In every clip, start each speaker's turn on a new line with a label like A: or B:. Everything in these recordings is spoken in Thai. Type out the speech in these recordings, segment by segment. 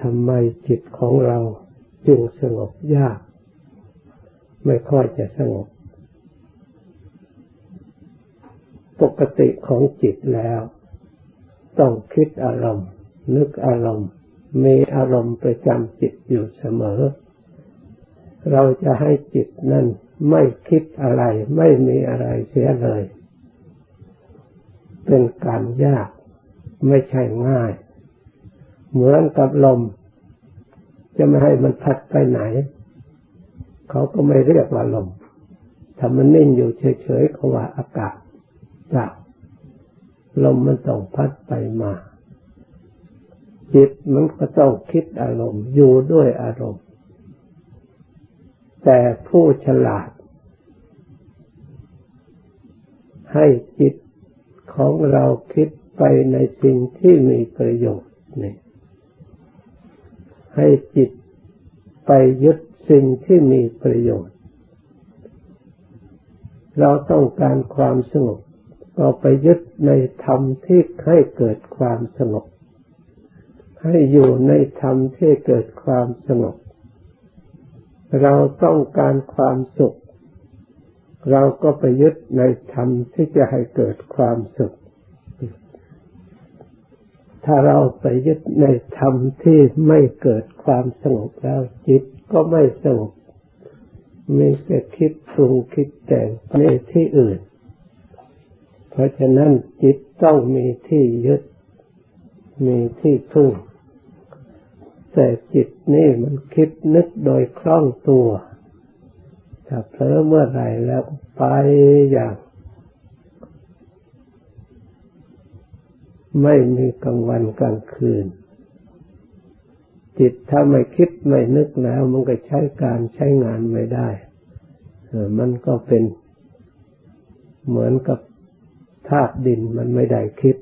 A: ทำไมจิตของเราจึงสงบยาก ไม่ค่อยจะสงบ ปกติของจิตแล้ว ต้องคิดอารมณ์ นึกอารมณ์ มีอารมณ์ประจำจิตอยู่เสมอ เราจะให้จิตนั้นไม่คิดอะไร ไม่มีอะไรเสียเลย เป็นการยาก ไม่ใช่ง่าย เหมือนกับลม จะไม่ให้มันพัดไปไหน เขาก็ไม่เรียกว่าลมถ้ามันนิ่งอยู่เฉยๆเขาว่าอากาศเปล่าลมมันต้องพัดไปมา จิตมันก็ต้องคิดอารมณ์อยู่ด้วยอารมณ์ แต่ผู้ฉลาด ให้จิตของเราคิดไปในสิ่งที่มีประโยชน์นี่ ให้จิตไปยึดสิ่งที่มีประโยชน์ เราต้องการความสงบก็ไปยึดในธรรมที่ให้เกิดความสงบ ให้อยู่ในธรรมที่เกิดความสงบ เราต้องการความสุข เราก็ไปยึดในธรรมที่จะให้เกิดความสุข ถ้าเราไปยึดในธรรมที่ไม่เกิดความสงบแล้วจิตก็ไม่สงบมีแต่คิดปรุงคิดแต่งในที่อื่น เพราะฉะนั้นจิตต้องมีที่ยึด มีที่พึ่ง แต่จิตนี่มันคิดนึกโดยคล่องตัว ถ้าเผลอเมื่อไหร่แล้วไปอย่าง ไม่มีกลางวันกลางคืน จิตถ้าไม่คิดไม่นึกแล้ว มันก็ใช้การใช้งานไม่ได้ มันก็เป็นเหมือนกับธาตุดินมันไม่ได้คิด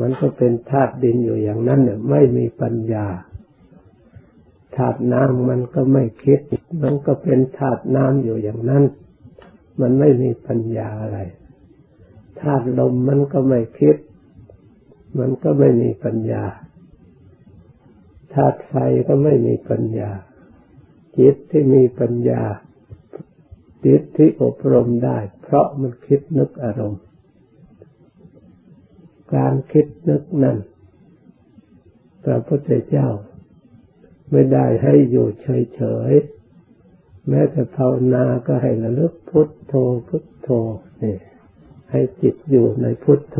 A: มันก็เป็นธาตุดินอยู่อย่างนั้นเนี่ยไม่มีปัญญา ธาตุน้ำมันก็ไม่คิด มันก็เป็นธาตุน้ำอยู่อย่างนั้น มันไม่มีปัญญาอะไร ธาตุลมมันก็ไม่คิด มันก็ไม่มีปัญญาธาตุไฟก็ไม่มีปัญญา จิตที่มีปัญญา จิตที่อบรมได้ เพราะมันคิดนึกอารมณ์ การคิดนึกนั้นพระพุทธเจ้า ไม่ได้ให้อยู่เฉยๆ แม้แต่ภาวนาก็ให้ระลึกพุทโธพุทโธนี่ ให้จิตอยู่ในพุทโธ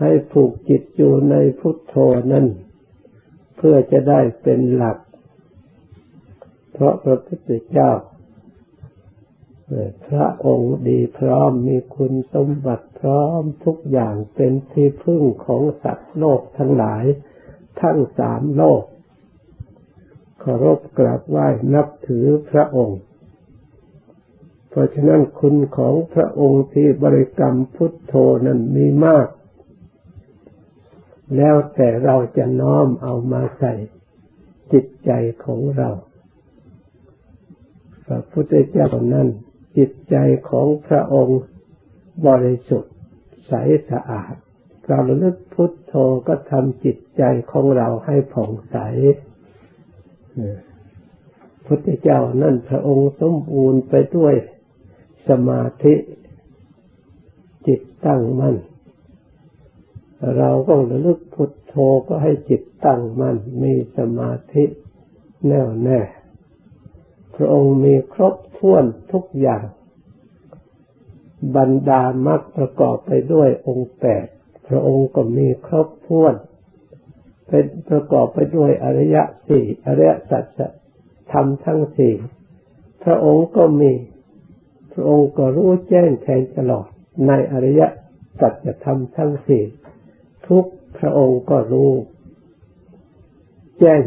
A: ให้ผูกจิตอยู่ในพุทโธนั่น เพื่อจะได้เป็นหลัก เพราะพระพุทธเจ้าพระองค์ดีพร้อมมีคุณสมบัติพร้อมทุกอย่างเป็นที่พึ่งของสัตว์โลกทั้งหลาย ทั้งสามโลกเคารพกราบไหว้นับถือพระองค์ ราะฉะนั้นคุณของพระองค์ที่บริกรรมพุทโธนั้นมีมาก แล้วแต่เราจะน้อมเอามาใส่จิตใจของเราพระพุทธเจ้านั้นจิตใจของพระองค์บริสุทธิ์ใสสะอาด เราระลึกพุทโธก็ทำจิตใจของเราให้ผ่องใสพุทธเจ้านั่นพระองค์สมบูรณ์ไปด้วย สมาธิจิตตั้งมั่น เราก็ระลึกพุทโธก็ให้จิตตั้งมั่น มีสมาธิแน่วแน่ พระองค์มีครบถ้วนทุกอย่าง บรรดามรรคประกอบไปด้วยองค์แปดพระองค์ก็มีครบถ้วน เป็นประกอบไปด้วยอริยสี่อริยสัจธรรมทั้งสี่พระองค์ก็มี ระองค์ก็รู้แจ้งแทงตลอด ในอริยสัจธรรมทั้งสี่ทุกพระองค์ก็รู้ แจ้ง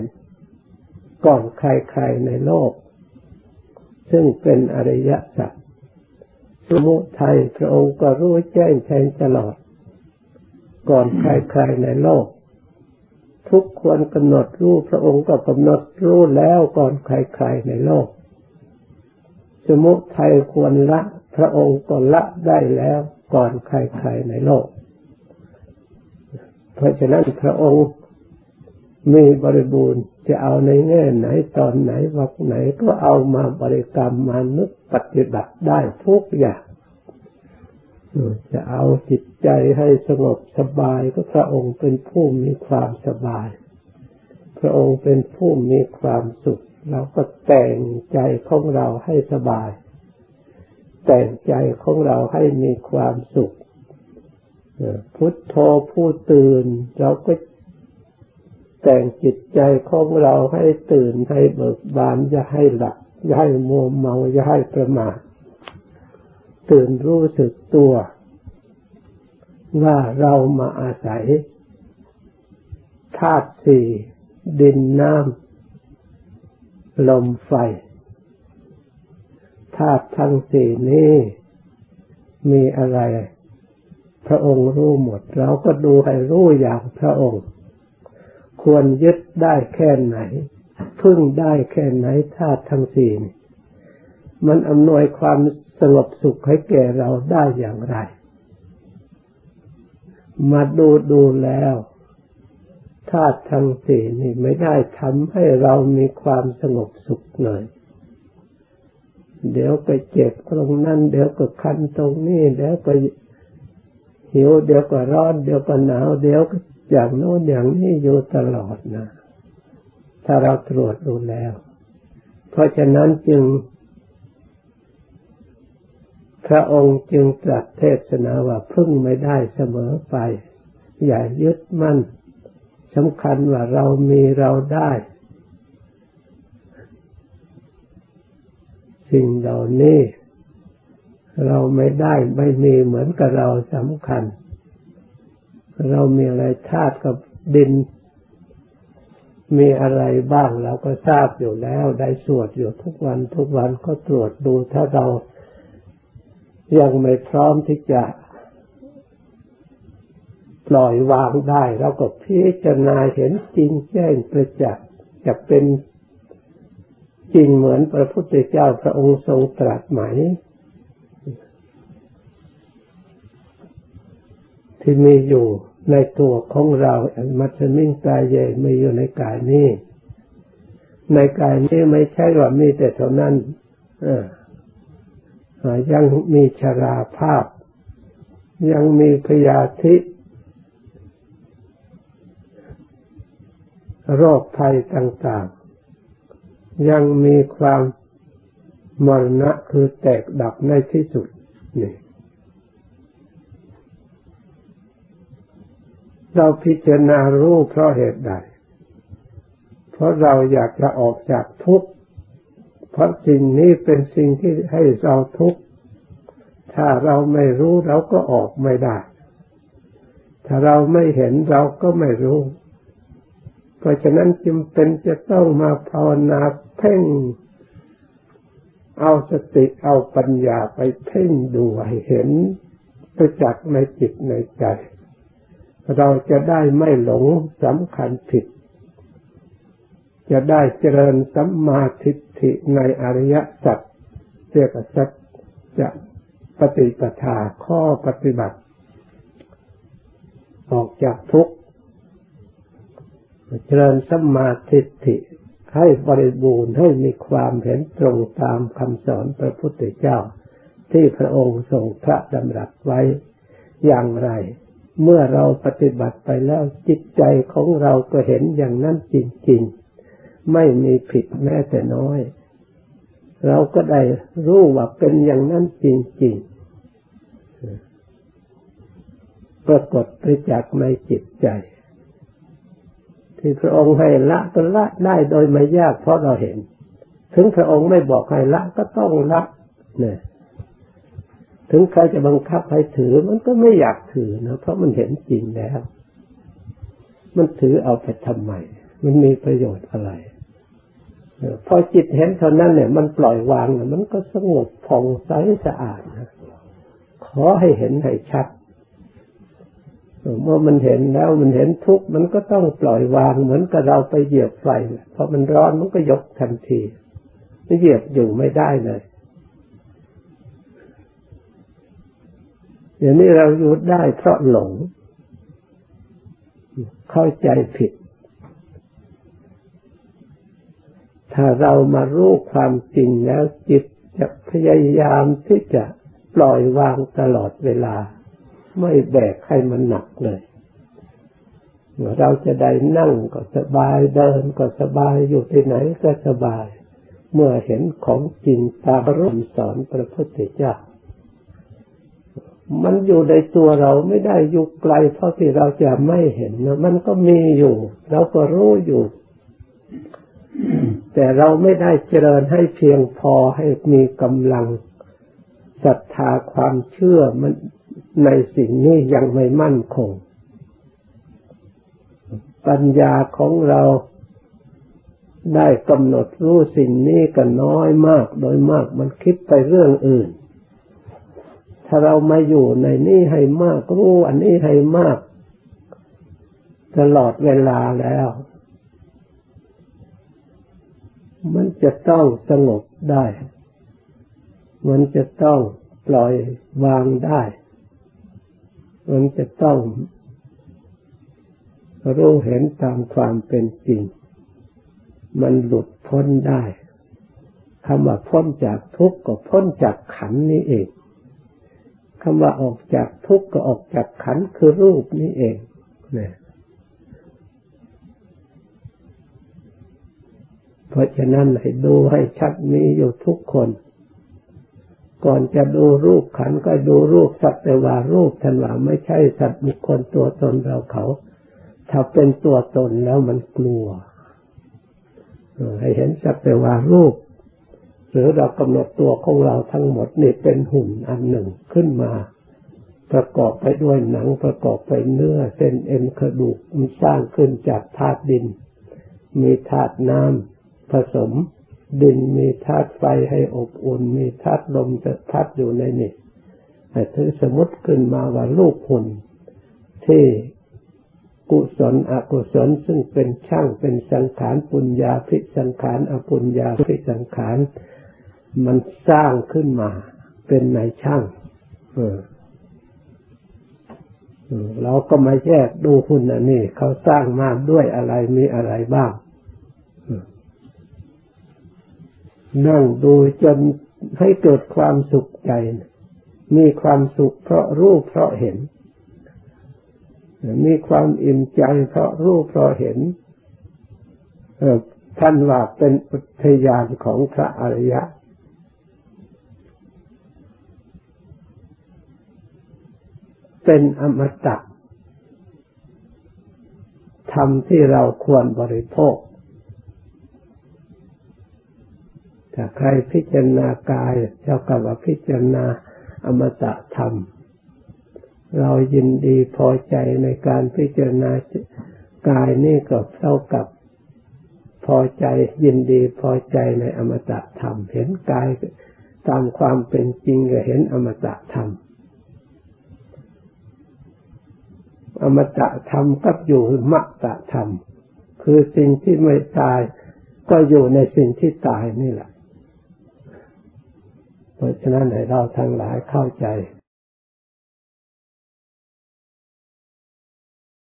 A: ก่อนใครๆในโลก ซึ่งเป็นอริยสัจสมุทัยพระองค์ก็รู้แจ้งแทงตลอด ก่อนใครๆในโลก ทุกควรกำหนดรู้พระองค์ก็กำหนดรู้แล้วก่อนใครๆในโลก มุทัยควรละ พระองค์ก็ละได้แล้วก่อนใครๆในโลก เพราะฉะนั้นพระองค์มีบริบูรณ์จะเอาในแง่ไหนตอนไหนวักไหนก็เอามาบริกรรมมานึกปฏิบัติได้ทุกอย่างจะเอาจิตใจให้สงบสบายก็พระองค์เป็นผู้มีความสบาย พระองค์เป็นผู้มีความสุข เราก็แต่งใจของเราให้สบาย แต่งใจของเราให้มีความสุขพุทโธผู้ตื่น เราก็แต่งจิตใจของเราให้ตื่นให้เบิกบานอย่าให้หลับอย่าให้มัวเมาอย่าให้ประมาทตื่นรู้สึกตัว ว่าเรามาอาศัยธาตุสี่ดินน้ำ ลมไฟธาตุทั้งสี่นี้มีอะไร พระองค์รู้หมด เราก็ดูให้รู้อย่างพระองค์ ควรยึดได้แค่ไหน พึ่งได้แค่ไหนธาตุทั้งสี่มันอำนวยความสงบสุขให้แก่เราได้อย่างไร มาดูดูแล้ว ธาตุทั้งสี่นี่ไม่ได้ทำให้เรามีความสงบสุขเลย เดี๋ยวก็เจ็บตรงนั้น เดี๋ยวก็คันตรงนี้เดี๋ยวก็หิวเดี๋ยวก็ร้อนเดี๋ยวก็หนาว เดี๋ยวก็อย่างโน้นอย่างนี้อยู่ตลอดนะ ถ้าเราตรวจดูแล้ว เพราะฉะนั้นจึง พระองค์จึงตรัสเทศนาว่าพึ่งไม่ได้เสมอไป อย่ายึดมั่น สำคัญว่าเรามีเราได้ สิ่งเหล่านี้ เราไม่ได้ไม่มีเหมือนกับเราสำคัญ เรามีอะไรธาตุกับดิน มีอะไรบ้างเราก็ทราบอยู่แล้วได้สวดอยู่ทุกวันทุกวันก็ตรวจดูถ้าเรายังไม่พร้อมที่จะ ปล่อยวางได้ เราก็พิจารณาเห็นจริงแจ้งประจักษ์จะเป็นจริงเหมือนพระพุทธเจ้าพระองค์ทรงตรัสไหม ที่มีอยู่ในตัวของเรามัชมิงกายเยมีอยู่ในกายนี้ ในกายนี้ไม่ใช่ว่ามีแต่เท่านั้นยังมีชราภาพ ยังมีพยาธิ โรคภัยต่างๆ ยังมีความมรณะคือแตกดับในที่สุดนี่เราพิจารณารู้เพราะเหตุใด เพราะเราอยากจะออกจากทุกข์ เพราะสิ่งนี้เป็นสิ่งที่ให้เราทุกข์ ถ้าเราไม่รู้เราก็ออกไม่ได้ ถ้าเราไม่เห็นเราก็ไม่รู้ เพราะฉะนั้นจึงเป็นจะต้องมาภาวนาเพ่ง เอาสติเอาปัญญาไปเพ่งดูให้เห็นประจักษ์ในจิตในใจ เราจะได้ไม่หลงสำคัญผิด จะได้เจริญสัมมาทิฏฐิในอริยสัจเรียกสัจจะปฏิปทาข้อปฏิบัติ ออกจากทุกข์ เจริญสมาธิิให้บริบูรณ์ให้มีความเห็นตรงตามคำสอนพระพุทธเจ้า ที่พระองค์ทรงพระดำรัสไว้อย่างไร เมื่อเราปฏิบัติไปแล้วจิตใจของเราก็เห็นอย่างนั้นจริง ๆ ไม่มีผิดแม้แต่น้อย เราก็ได้รู้ว่าเป็นอย่างนั้นจริง ๆ ปรากฏประจักษ์ในจิตใจ ที่พระองค์ให้ละก็ละได้โดยไม่ยากเพราะเราเห็น ถึงพระองค์ไม่บอกให้ละก็ต้องละเนี่ยถึงใครจะบังคับให้ถือมันก็ไม่อยากถือนะเพราะมันเห็นจริงแล้ว มันถือเอาไปทำไมมันมีประโยชน์อะไรพอจิตเห็นเท่านั้นเนี่ย มันปล่อยวางมันก็สงบผ่องใสสะอาดนะขอให้เห็นให้ชัด เมื่อมันเห็นแล้วมันเห็นทุกข์มันก็ต้องปล่อยวางเหมือนกับเราไปเหยียบไฟพอมันร้อนมันก็ยกทันทีไม่เหยียบอยู่ไม่ได้เลยอย่างนี้เราอยู่ได้เพราะหลง เข้าใจผิด ถ้าเรามารู้ความจริงแล้วจิตจะพยายามที่จะปล่อยวางตลอดเวลา ไม่แบกให้มันหนักเลยเราจะได้นั่งก็สบายเดินก็สบายอยู่ที่ไหนก็สบาย เมื่อเห็นของจริงตามรุ่นสอนพระพุทธเจ้า มันอยู่ในตัวเราไม่ได้อยู่ไกลเพราะที่เราจะไม่เห็นนะมันก็มีอยู่ เราก็รู้อยู่ แต่เราไม่ได้เจริญให้เพียงพอให้มีกำลังศรัทธาความเชื่อมัน ในสิ่งนี้ยังไม่มั่นคง ปัญญาของเราได้กำหนดรู้สิ่งนี้ก็น้อยมาก โดยมากมันคิดไปเรื่องอื่น ถ้าเรามาอยู่ในนี้ให้มากรู้อันนี้ให้มาก ตลอดเวลาแล้ว มันจะต้องสงบได้ มันจะต้องปล่อยวางได้ มันจะต้องรู้เห็นตามความเป็นจริง มันหลุดพ้นได้คำว่าพ้นจากทุกข์ก็พ้นจากขันนี้เองคำว่าออกจากทุกข์ก็ออกจากขันคือรูปนี้เองเนี่ยเพราะฉะนั้นให้ดูให้ชัดมีอยู่ทุกคน ก่อนจะดูรูปขันก็ดูรูปสัตว์แต่ว่ารูปทันว่าไม่ใช่สัตว์บุคคลตัวตนเราเขา ถ้าเป็นตัวตนแล้วมันกลัวให้เห็นสักแต่ว่ารูป หรือเรากำหนดตัวของเราทั้งหมดนี่เป็นหุ่นอันหนึ่งขึ้นมา ประกอบไปด้วยหนังประกอบไปเนื้อเส้นเอ็นกระดูกมันสร้างขึ้นจากธาตุดิน มีธาตุน้ำผสม ดินมีธาตุไฟให้อบอุ่น มีธาตุลมจะพัดอยู่ในนี่แต่ถือสมมติขึ้นมาว่าลูกหุ่นที่กุศลอกุศลซึ่งเป็นช่างเป็นสังขารปุญญาพิสังขารอปุญญาพิสังขารมันสร้างขึ้นมา เป็นในช่างเออเราก็มาแยกดูหุ่นอันนี้เขาสร้างมาด้วยอะไรมีอะไรบ้าง นั่งดูจนให้เกิดความสุขใจ มีความสุขเพราะรู้เพราะเห็น มีความอิ่มใจเพราะรู้เพราะเห็นท่านว่าเป็นอุทยานของพระอริยะ เป็นอมตะธรรมที่เราควรบริโภค ถ้าใครพิจารณากายเจ้ากับว่าพิจารณาอมตะธรรม เรายินดีพอใจในการพิจารณากายนี่ก็เท่ากับพอใจยินดีพอใจในอมตะธรรม เห็นกายตามความเป็นจริงก็เห็นอมตะธรรม อมตะธรรมก็อยู่มัตตะธรรม คือสิ่งที่ไม่ตาย ก็อยู่ในสิ่งที่ตายนี่แหละ เพราะฉะนั้นให้เราทั้งหลายเข้าใจ